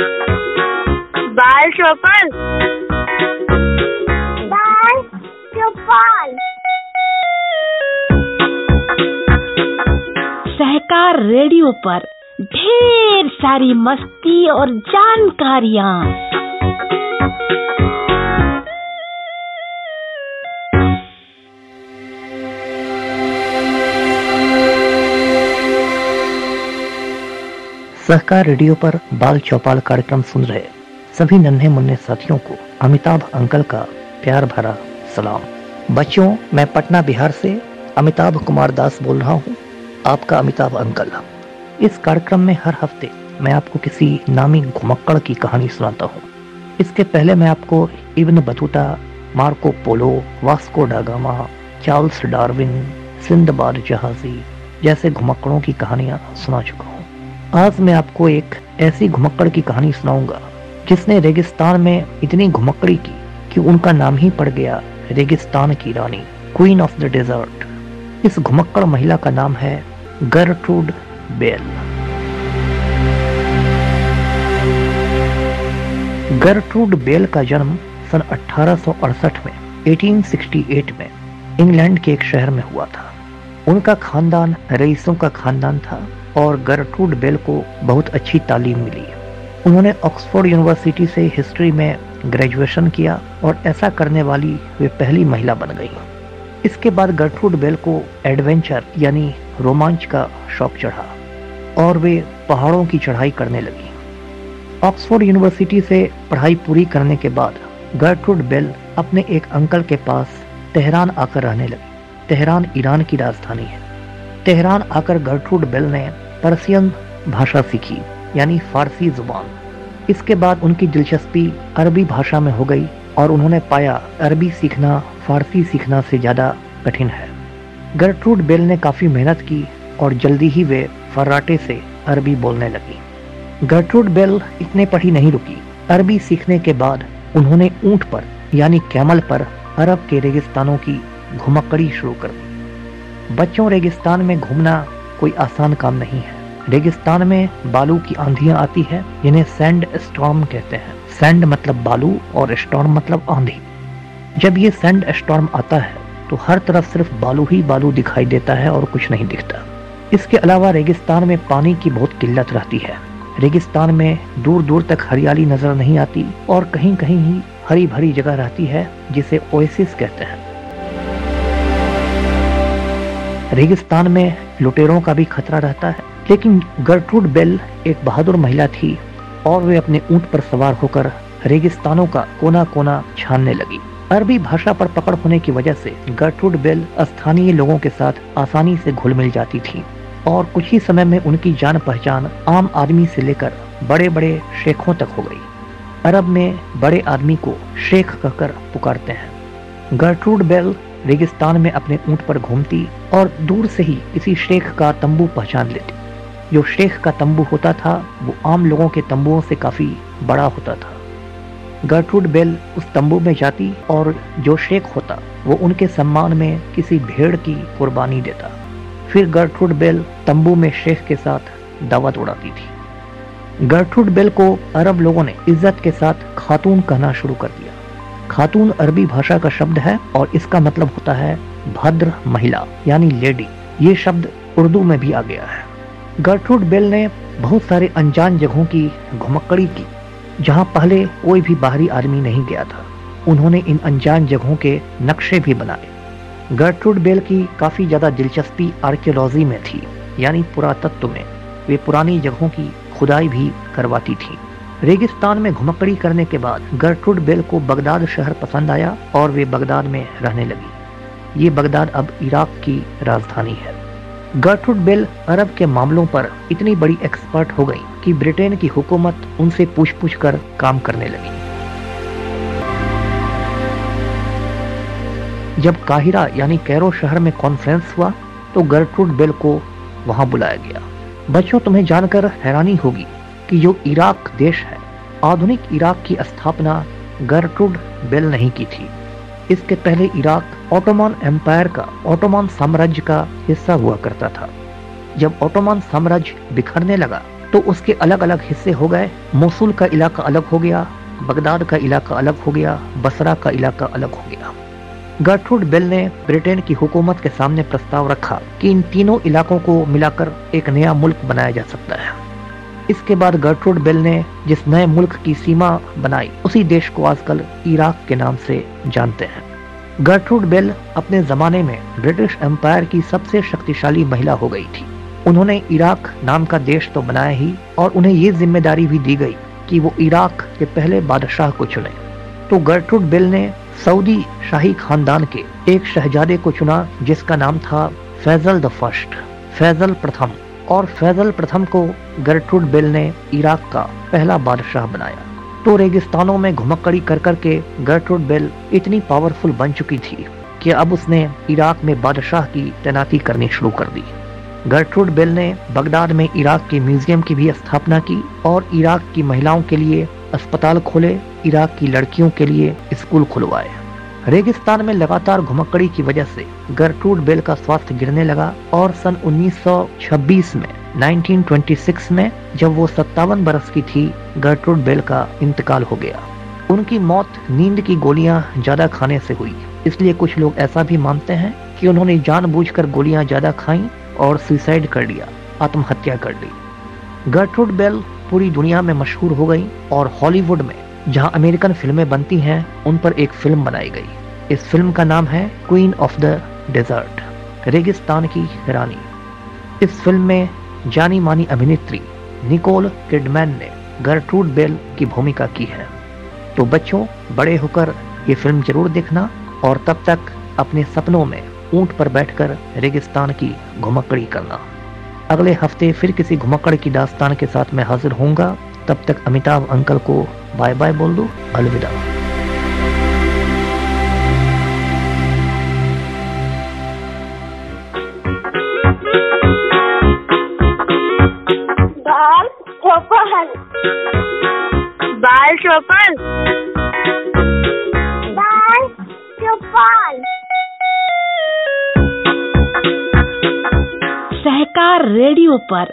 बाल चौपाल। बाल चौपल। सहकार रेडियो पर ढेर सारी मस्ती और जानकारियाँ। सहकार रेडियो पर बाल चौपाल कार्यक्रम सुन रहे सभी नन्हे मुन्ने साथियों को अमिताभ अंकल का प्यार भरा सलाम। बच्चों, मैं पटना बिहार से अमिताभ कुमार दास बोल रहा हूँ, आपका अमिताभ अंकल। इस कार्यक्रम में हर हफ़्ते मैं आपको किसी नामी घुमक्कड़ की कहानी सुनाता हूँ। इसके पहले मैं आपको Ibn Battuta, Marco Polo, Vasco da Gama Charles Darwin Sinbad जहाजी जैसे घुमक्कड़ों की कहानियाँ सुना चुका आज मैं आपको एक ऐसी घुमक्कड़ की कहानी सुनाऊँगा, जिसने रेगिस्तान में इतनी घुमक्कड़ी की कि उनका नाम ही पड़ गया रेगिस्तान की रानी क्वीन ऑफ़ द डेजर्ट इस घुमक्कड़ महिला का नाम है गर्ट्रूड बेल गर्ट्रूड बेल का जन्म सन 1868 में 1868 में, इंग्लैंड के एक शहर में हुआ था। उनका खानदान रईसों का खानदान था। और गर्ट्रूड बेल को बहुत अच्छी तालीम मिली। उन्होंने ऑक्सफोर्ड यूनिवर्सिटी से हिस्ट्री में ग्रेजुएशन किया और ऐसा करने वाली वे पहली महिला बन गई। इसके बाद गर्ट्रूड बेल को एडवेंचर यानी रोमांच का शौक चढ़ा और वे पहाड़ों की चढ़ाई करने लगी। ऑक्सफोर्ड यूनिवर्सिटी से पढ़ाई पूरी करने के बाद गर्ट्रूड बेल अपने एक अंकल के पास तेहरान आकर रहने लगी। तेहरान ईरान की राजधानी है। तेहरान आकर गर्ट्रूड बेल ने पर्सियन भाषा सीखी, यानी फारसी ज़ुबान। इसके बाद उनकी दिलचस्पी अरबी भाषा में हो गई और उन्होंने पाया अरबी सीखना, फारसी सीखना से ज़्यादा कठिन है। गर्ट्रूड बेल ने काफ़ी मेहनत की और जल्दी ही वे फर्राटे से अरबी बोलने लगी। गर्ट्रूड बेल इतने ही नहीं रुकी। अरबी सीखने के बाद उन्होंने ऊँट पर, यानी कैमल पर, अरब के रेगिस्तानों की घुमक्कड़ी शुरू कर दी। बच्चों रेगिस्तान में घूमना कोई आसान काम नहीं है। रेगिस्तान में बालू की आंधियाँ आती है, जिन्हें सैंड स्टॉर्म कहते हैं। सैंड मतलब बालू और स्टॉर्म मतलब आंधी। जब ये सैंड स्टॉर्म आता है तो हर तरफ़ सिर्फ़ बालू ही बालू दिखाई देता है और कुछ नहीं दिखता। इसके अलावा रेगिस्तान में पानी की बहुत किल्लत रहती है। रेगिस्तान में दूर दूर तक हरियाली नज़र नहीं आती और कहीं कहीं ही हरी भरी जगह रहती है, जिसे ओएसिस कहते हैं। रेगिस्तान में लुटेरों का भी खतरा रहता है। लेकिन गर्ट्रूड बेल एक बहादुर महिला थी और वे अपने ऊँट पर सवार होकर रेगिस्तानों का कोना कोना छानने लगी। अरबी भाषा पर पकड़ होने की वजह से गर्ट्रूड बेल स्थानीय लोगों के साथ आसानी से घुल मिल जाती थी और कुछ ही समय में उनकी जान पहचान आम आदमी से लेकर बड़े बड़े शेखों तक हो गई। अरब में बड़े आदमी को शेख कहकर पुकारते हैं। गर्ट्रूड बेल रेगिस्तान में अपने ऊँट पर घूमती और दूर से ही किसी शेख का तंबू पहचान लेती। जो शेख का तंबू होता था, वो आम लोगों के तंबुओं से काफ़ी बड़ा होता था। गर्ट्रूड बेल उस तंबू में जाती और जो शेख होता, वो उनके सम्मान में किसी भेड़ की कुर्बानी देता। फिर गर्ट्रूड बेल तंबू में शेख के साथ दावत उड़ाती थी। गर्ट्रूड बेल को अरब लोगों ने इज़्ज़त के साथ खातून कहना शुरू कर दिया। खातून अरबी भाषा का शब्द है और इसका मतलब होता है भद्र महिला, यानी लेडी। ये शब्द उर्दू में भी आ गया है। गर्ट्रूड बेल ने बहुत सारे अनजान जगहों की घुमक्कड़ी की, जहाँ पहले कोई भी बाहरी आदमी नहीं गया था। उन्होंने इन अनजान जगहों के नक्शे भी बनाए। गर्ट्रूड बेल की काफ़ी ज़्यादा दिलचस्पी आर्कियोलॉजी में थी, यानी पुरातत्व में। वे पुरानी जगहों की खुदाई भी करवाती थी। रेगिस्तान में घुमकड़ी करने के बाद गर्ट्रूड बेल को बगदाद शहर पसंद आया और वे बगदाद में रहने लगी। ये बगदाद अब इराक की राजधानी है। गर्ट्रूड बेल अरब के मामलों पर इतनी बड़ी एक्सपर्ट हो गई कि ब्रिटेन की हुकूमत उनसे पूछ पूछ कर काम करने लगी। जब काहिरा यानी कैरो शहर में कॉन्फ्रेंस हुआ तो गर्ट्रूड बेल को वहाँ बुलाया गया। बच्चों, तुम्हें जानकर हैरानी होगी कि जो इराक देश है। आधुनिक इराक की स्थापना गर्ट्रूड बेल नहीं की थी। इसके पहले इराक ऑटोमान एम्पायर का, ऑटोमान साम्राज्य का हिस्सा हुआ करता था। जब ऑटोमान साम्राज्य बिखरने लगा तो उसके अलग अलग हिस्से हो गए। मोसूल का इलाका अलग हो गया, बगदाद का इलाका अलग हो गया, बसरा का इलाका अलग हो गया। गर्ट्रूड बेल ने ब्रिटेन की हुकूमत के सामने प्रस्ताव रखा कि इन तीनों इलाकों को मिलाकर एक नया मुल्क बनाया जा सकता है। इसके बाद गर्ट्रूड बेल ने जिस नए मुल्क की सीमा बनाई, उसी देश को आजकल इराक के नाम से जानते हैं। गर्ट्रूड बेल अपने जमाने में ब्रिटिश एम्पायर की सबसे शक्तिशाली महिला हो गई थी। उन्होंने इराक नाम का देश तो बनाया ही, और उन्हें ये ज़िम्मेदारी भी दी गई कि वो इराक के पहले बादशाह को चुने। तो गर्ट्रूड बेल ने सऊदी शाही खानदान के एक शहजादे को चुना, जिसका नाम था फैजल द फ़र्स्ट, फैजल प्रथम। और फैजल प्रथम को गर्ट्रूड बेल ने इराक का पहला बादशाह बनाया। तो रेगिस्तानों में घुमक्कड़ी कर कर के गर्ट्रूड बेल इतनी पावरफुल बन चुकी थी कि अब उसने इराक में बादशाह की तैनाती करनी शुरू कर दी। गर्ट्रूड बेल ने बगदाद में इराक के म्यूज़ियम की भी स्थापना की और इराक की महिलाओं के लिए अस्पताल खोले, इराक की लड़कियों के लिए स्कूल खुलवाए। रेगिस्तान में लगातार घुमक्कड़ी की वजह से गर्ट्रूड बेल का स्वास्थ्य गिरने लगा और सन 1926 में 1926 में, जब वो सत्तावन बरस की थी गर्ट्रूड बेल का इंतकाल हो गया। उनकी मौत नींद की गोलियाँ ज़्यादा खाने से हुई। इसलिए कुछ लोग ऐसा भी मानते हैं कि उन्होंने जानबूझकर गोलियाँ ज़्यादा खाई और सुसाइड कर लिया, आत्महत्या कर ली। गर्ट्रूड बेल पूरी दुनिया में मशहूर हो गई और हॉलीवुड में जहाँ अमेरिकन फ़िल्में बनती हैं, उन पर एक फ़िल्म बनाई गई। इस फ़िल्म का नाम है क्वीन ऑफ़ द डेजर्ट रेगिस्तान की रानी। इस फ़िल्म में जानी मानी अभिनेत्री निकोल किडमैन ने गर्ट्रूड बेल की भूमिका की है। तो बच्चों, बड़े होकर ये फ़िल्म ज़रूर देखना और तब तक अपने सपनों में ऊँट पर बैठकर रेगिस्तान की घुमक्कड़ी करना। अगले हफ़्ते फिर किसी घुमक्कड़ की दास्तान के साथ मैं हाजिर होऊँगा। तब तक अमिताभ अंकल को बाय बाय बोल दो अलविदा। बाल चौपन बाल चौपन बाल चौपन सहकार रेडियो पर।